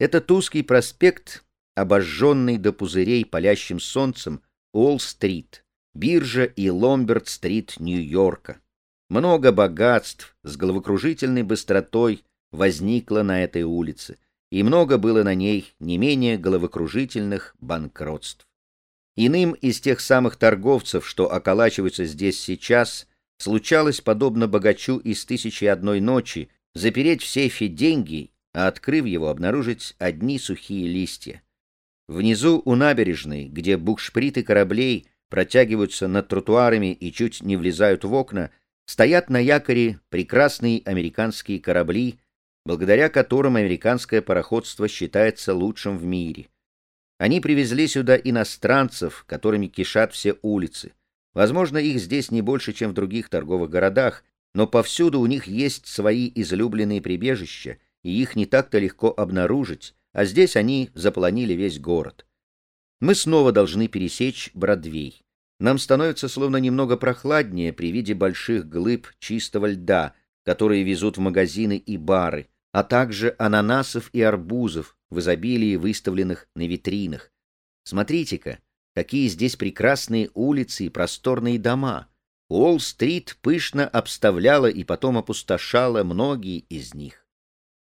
Этот узкий проспект, обожженный до пузырей палящим солнцем, Уолл-стрит, биржа и Ломберт-стрит Нью-Йорка. Много богатств с головокружительной быстротой возникло на этой улице, и много было на ней не менее головокружительных банкротств. Иным из тех самых торговцев, что околачиваются здесь сейчас, случалось, подобно богачу из «Тысячи одной ночи», запереть в сейфе деньги а открыв его, обнаружить одни сухие листья. Внизу у набережной, где букшприты кораблей протягиваются над тротуарами и чуть не влезают в окна, стоят на якоре прекрасные американские корабли, благодаря которым американское пароходство считается лучшим в мире. Они привезли сюда иностранцев, которыми кишат все улицы. Возможно, их здесь не больше, чем в других торговых городах, но повсюду у них есть свои излюбленные прибежища — и их не так-то легко обнаружить, а здесь они заполонили весь город. Мы снова должны пересечь Бродвей. Нам становится словно немного прохладнее при виде больших глыб чистого льда, которые везут в магазины и бары, а также ананасов и арбузов в изобилии выставленных на витринах. Смотрите-ка, какие здесь прекрасные улицы и просторные дома. Уолл-стрит пышно обставляла и потом опустошала многие из них.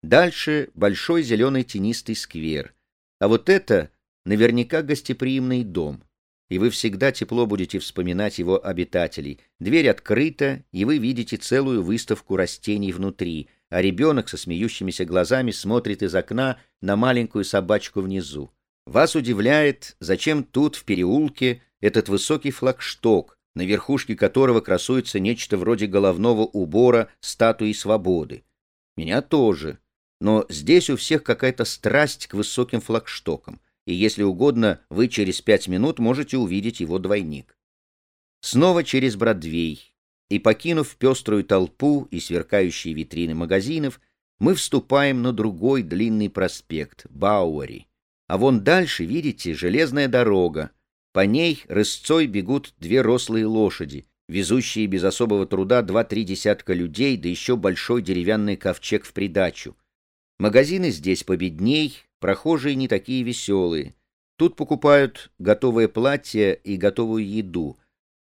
Дальше большой зеленый тенистый сквер. А вот это наверняка гостеприимный дом. И вы всегда тепло будете вспоминать его обитателей. Дверь открыта, и вы видите целую выставку растений внутри, а ребенок со смеющимися глазами смотрит из окна на маленькую собачку внизу. Вас удивляет, зачем тут, в переулке, этот высокий флагшток, на верхушке которого красуется нечто вроде головного убора статуи свободы. Меня тоже но здесь у всех какая-то страсть к высоким флагштокам, и если угодно, вы через пять минут можете увидеть его двойник. Снова через Бродвей, и покинув пеструю толпу и сверкающие витрины магазинов, мы вступаем на другой длинный проспект, Бауэри. А вон дальше, видите, железная дорога. По ней рысцой бегут две рослые лошади, везущие без особого труда два-три десятка людей, да еще большой деревянный ковчег в придачу. Магазины здесь победней, прохожие не такие веселые. Тут покупают готовое платье и готовую еду,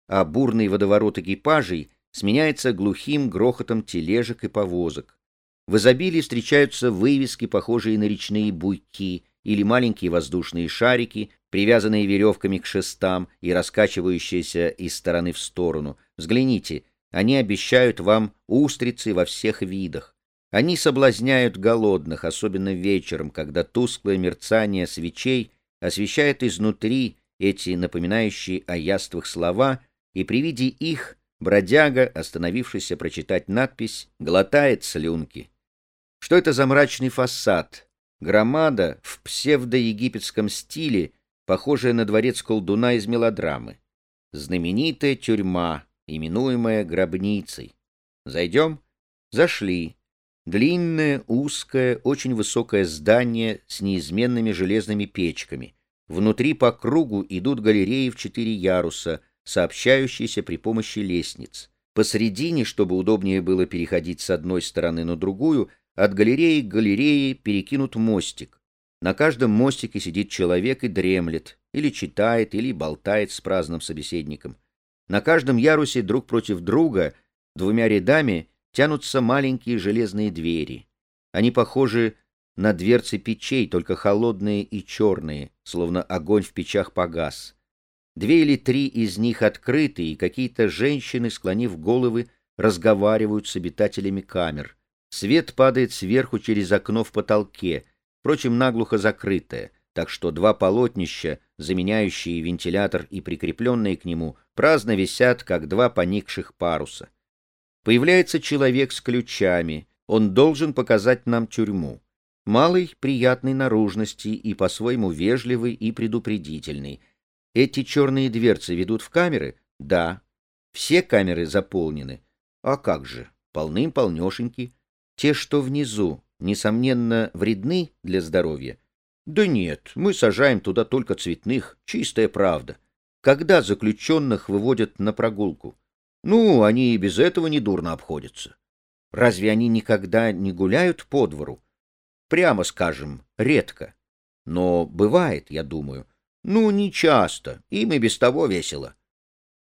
а бурный водоворот экипажей сменяется глухим грохотом тележек и повозок. В изобилии встречаются вывески, похожие на речные буйки, или маленькие воздушные шарики, привязанные веревками к шестам и раскачивающиеся из стороны в сторону. Взгляните, они обещают вам устрицы во всех видах. Они соблазняют голодных, особенно вечером, когда тусклое мерцание свечей освещает изнутри эти напоминающие о яствах слова, и при виде их бродяга, остановившийся прочитать надпись, глотает слюнки. Что это за мрачный фасад? Громада в псевдоегипетском стиле, похожая на дворец колдуна из мелодрамы. Знаменитая тюрьма, именуемая гробницей. Зайдем? Зашли. Длинное, узкое, очень высокое здание с неизменными железными печками. Внутри по кругу идут галереи в четыре яруса, сообщающиеся при помощи лестниц. Посредине, чтобы удобнее было переходить с одной стороны на другую, от галереи к галерее перекинут мостик. На каждом мостике сидит человек и дремлет, или читает, или болтает с праздным собеседником. На каждом ярусе друг против друга, двумя рядами, тянутся маленькие железные двери. Они похожи на дверцы печей, только холодные и черные, словно огонь в печах погас. Две или три из них открыты, и какие-то женщины, склонив головы, разговаривают с обитателями камер. Свет падает сверху через окно в потолке, впрочем, наглухо закрытое, так что два полотнища, заменяющие вентилятор и прикрепленные к нему, праздно висят, как два поникших паруса. Появляется человек с ключами. Он должен показать нам тюрьму. Малый, приятной наружности и по-своему вежливый и предупредительный. Эти черные дверцы ведут в камеры? Да. Все камеры заполнены. А как же, полным-полнешеньки. Те, что внизу, несомненно, вредны для здоровья? Да нет, мы сажаем туда только цветных, чистая правда. Когда заключенных выводят на прогулку? Ну, они и без этого недурно обходятся. Разве они никогда не гуляют по двору? Прямо скажем, редко. Но бывает, я думаю. Ну, не часто, им и без того весело.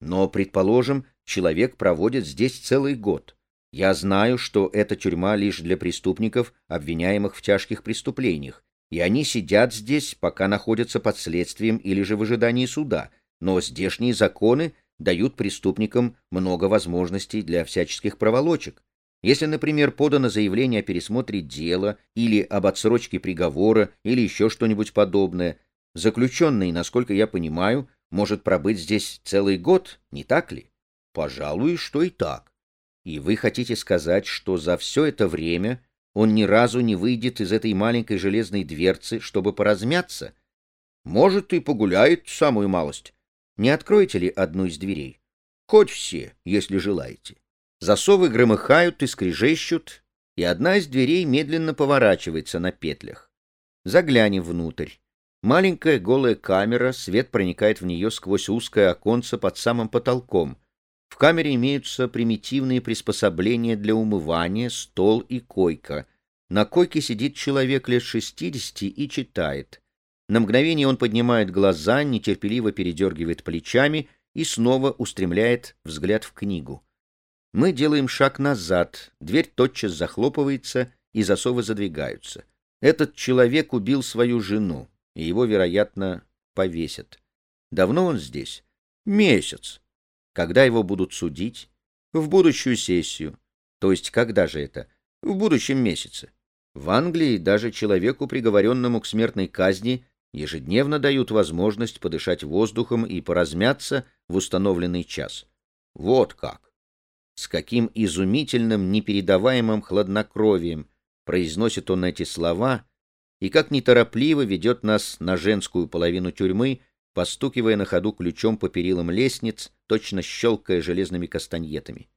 Но, предположим, человек проводит здесь целый год. Я знаю, что эта тюрьма лишь для преступников, обвиняемых в тяжких преступлениях, и они сидят здесь, пока находятся под следствием или же в ожидании суда, но здешние законы дают преступникам много возможностей для всяческих проволочек. Если, например, подано заявление о пересмотре дела или об отсрочке приговора или еще что-нибудь подобное, заключенный, насколько я понимаю, может пробыть здесь целый год, не так ли? Пожалуй, что и так. И вы хотите сказать, что за все это время он ни разу не выйдет из этой маленькой железной дверцы, чтобы поразмяться? Может, и погуляет самую малость. Не откроете ли одну из дверей? Хоть все, если желаете. Засовы громыхают и скрежещут, и одна из дверей медленно поворачивается на петлях. Заглянем внутрь. Маленькая голая камера, свет проникает в нее сквозь узкое оконце под самым потолком. В камере имеются примитивные приспособления для умывания, стол и койка. На койке сидит человек лет шестидесяти и читает. На мгновение он поднимает глаза, нетерпеливо передергивает плечами и снова устремляет взгляд в книгу. Мы делаем шаг назад, дверь тотчас захлопывается, и засовы задвигаются. Этот человек убил свою жену, и его, вероятно, повесят. Давно он здесь? Месяц. Когда его будут судить? В будущую сессию. То есть когда же это? В будущем месяце. В Англии даже человеку, приговоренному к смертной казни, ежедневно дают возможность подышать воздухом и поразмяться в установленный час. Вот как с каким изумительным, непередаваемым хладнокровием произносит он эти слова и как неторопливо ведет нас на женскую половину тюрьмы, постукивая на ходу ключом по перилам лестниц, точно щелкая железными кастаньетами.